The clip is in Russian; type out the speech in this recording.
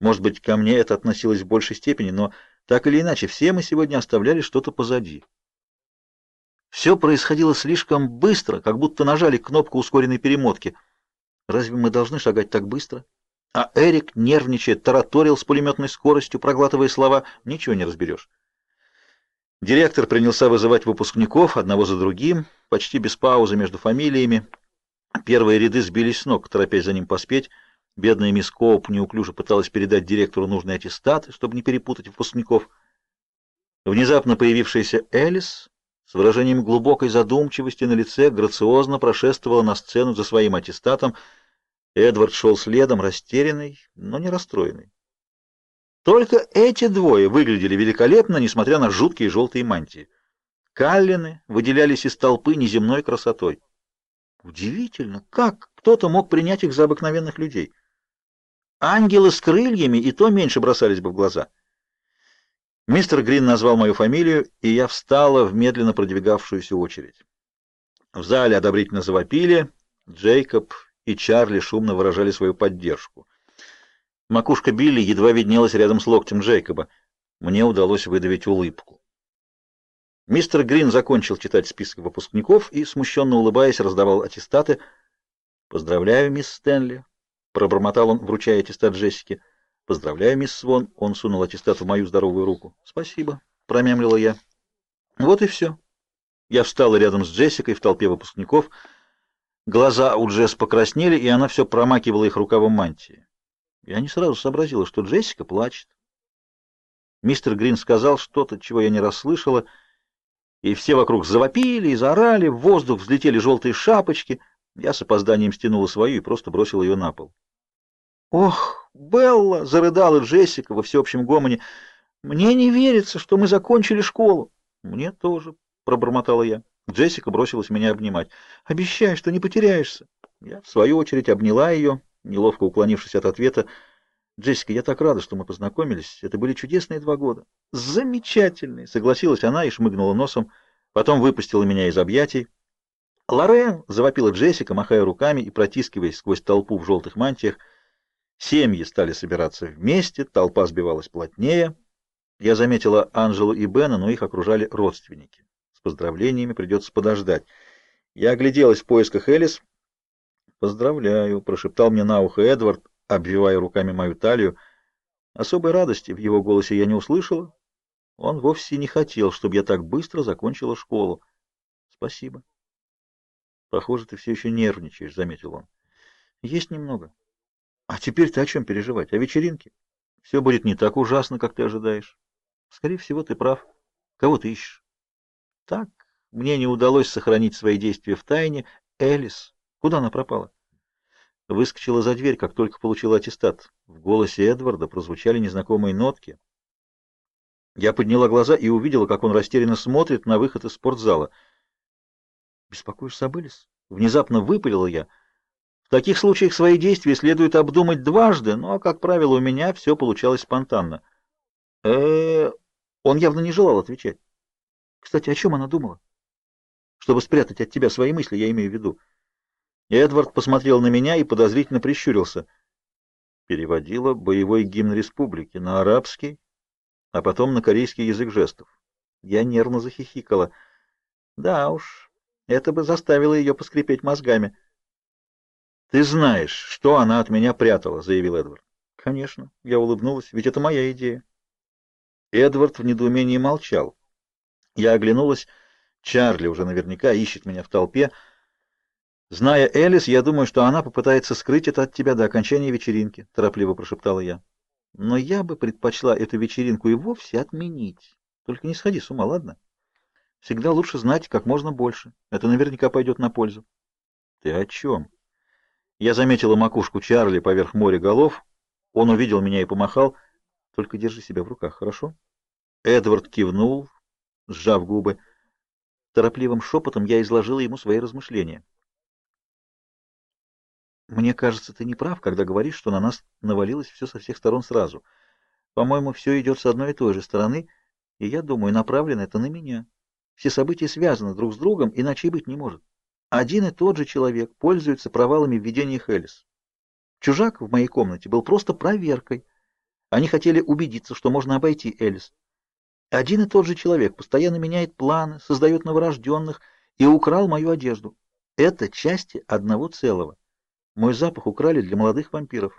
Может быть, ко мне это относилось в большей степени, но так или иначе, все мы сегодня оставляли что-то позади. Все происходило слишком быстро, как будто нажали кнопку ускоренной перемотки. Разве мы должны шагать так быстро? А Эрик, нервничая, тараторил с пулеметной скоростью, проглатывая слова. Ничего не разберешь. Директор принялся вызывать выпускников одного за другим, почти без паузы между фамилиями. Первые ряды сбились с ног, торопясь за ним поспеть. Бедная мисс Коуп неуклюже пыталась передать директору нужный аттестат, чтобы не перепутать выпускников. Внезапно появившаяся Элис с выражением глубокой задумчивости на лице грациозно прошествовала на сцену за своим аттестатом. Эдвард шел следом, растерянный, но не расстроенный. Только эти двое выглядели великолепно, несмотря на жуткие желтые мантии. Каллины выделялись из толпы неземной красотой. Удивительно, как кто-то мог принять их за обыкновенных людей. Ангелы с крыльями и то меньше бросались бы в глаза. Мистер Грин назвал мою фамилию, и я встала в медленно продвигавшуюся очередь. В зале одобрительно завопили, Джейкоб и Чарли шумно выражали свою поддержку. Макушка Билли едва виднелась рядом с локтем Джейкоба. Мне удалось выдавить улыбку. Мистер Грин закончил читать список выпускников и, смущенно улыбаясь, раздавал аттестаты. «Поздравляю, мисс Стэнли», — пробормотал он, вручая аттестат Джессике. «Поздравляю, мисс Свон». Он сунул аттестат в мою здоровую руку. «Спасибо», — промямлила я. «Вот и все». Я встала рядом с Джессикой в толпе выпускников. Глаза у Джесс покраснели, и она все промакивала их рукавом мантии. Я не сразу сообразила, что Джессика плачет. Мистер Грин сказал что-то, чего я не расслышала, и все вокруг завопили и заорали, в воздух взлетели желтые шапочки. Я с опозданием стянула свою и просто бросила ее на пол. «Ох, Белла!» — зарыдала Джессика во всеобщем гомоне. «Мне не верится, что мы закончили школу». «Мне тоже», — пробормотала я. Джессика бросилась меня обнимать. «Обещай, что не потеряешься». Я, в свою очередь, обняла ее, неловко уклонившись от ответа. «Джессика, я так рада, что мы познакомились. Это были чудесные два года». «Замечательные!» — согласилась она и шмыгнула носом. Потом выпустила меня из объятий. «Лорен!» — завопила Джессика, махая руками и протискиваясь сквозь толпу в желтых мантиях. Семьи стали собираться вместе, толпа сбивалась плотнее. Я заметила Анжелу и Бена, но их окружали родственники. С поздравлениями придется подождать. Я огляделась в поисках Элис. «Поздравляю», — прошептал мне на ухо Эдвард, обвивая руками мою талию. Особой радости в его голосе я не услышала. Он вовсе не хотел, чтобы я так быстро закончила школу. «Спасибо». «Похоже, ты все еще нервничаешь», — заметил он. «Есть немного». А теперь ты о чем переживать? О вечеринке? Все будет не так ужасно, как ты ожидаешь. Скорее всего, ты прав. Кого ты ищешь? Так, мне не удалось сохранить свои действия в тайне. Элис. Куда она пропала? Выскочила за дверь, как только получила аттестат. В голосе Эдварда прозвучали незнакомые нотки. Я подняла глаза и увидела, как он растерянно смотрит на выход из спортзала. «Беспокоишься об Элис?» Внезапно выпалила я — в таких случаях свои действия следует обдумать дважды, но, как правило, у меня все получалось спонтанно. -э он явно не желал отвечать. Кстати, о чем она думала? Чтобы спрятать от тебя свои мысли, я имею в виду. Эдвард посмотрел на меня и подозрительно прищурился. Переводила боевой гимн республики на арабский, а потом на корейский язык жестов. Я нервно захихикала. Да уж, это бы заставило ее поскрипеть мозгами. «Ты знаешь, что она от меня прятала», — заявил Эдвард. «Конечно», — я улыбнулась, — «ведь это моя идея». Эдвард в недоумении молчал. Я оглянулась. Чарли уже наверняка ищет меня в толпе. Зная Элис, я думаю, что она попытается скрыть это от тебя до окончания вечеринки, — торопливо прошептала я. Но я бы предпочла эту вечеринку и вовсе отменить. Только не сходи с ума, ладно? Всегда лучше знать как можно больше. Это наверняка пойдет на пользу. Ты о чем? Я заметила макушку Чарли поверх моря голов. Он увидел меня и помахал. Только держи себя в руках, хорошо? Эдвард кивнул, сжав губы. Торопливым шепотом я изложила ему свои размышления. Мне кажется, ты не прав, когда говоришь, что на нас навалилось все со всех сторон сразу. По-моему, все идет с одной и той же стороны, и я думаю, направлено это на меня. Все события связаны друг с другом, иначе и быть не может. Один и тот же человек пользуется провалами в видении Элис. Чужак в моей комнате был просто проверкой. Они хотели убедиться, что можно обойти Элис. Один и тот же человек постоянно меняет планы, создает новорожденных и украл мою одежду. Это части одного целого. Мой запах украли для молодых вампиров.